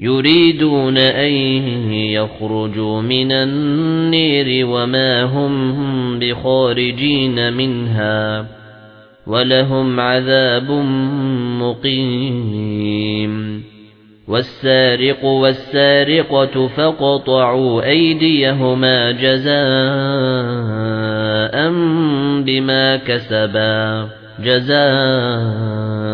يريدون أن يخرجوا من النير وما هم بخارجين منها ولهم عذاب مقيم. والسارق والسارقة فقطعوا أيديهما جزاء بما كسبا. جزاء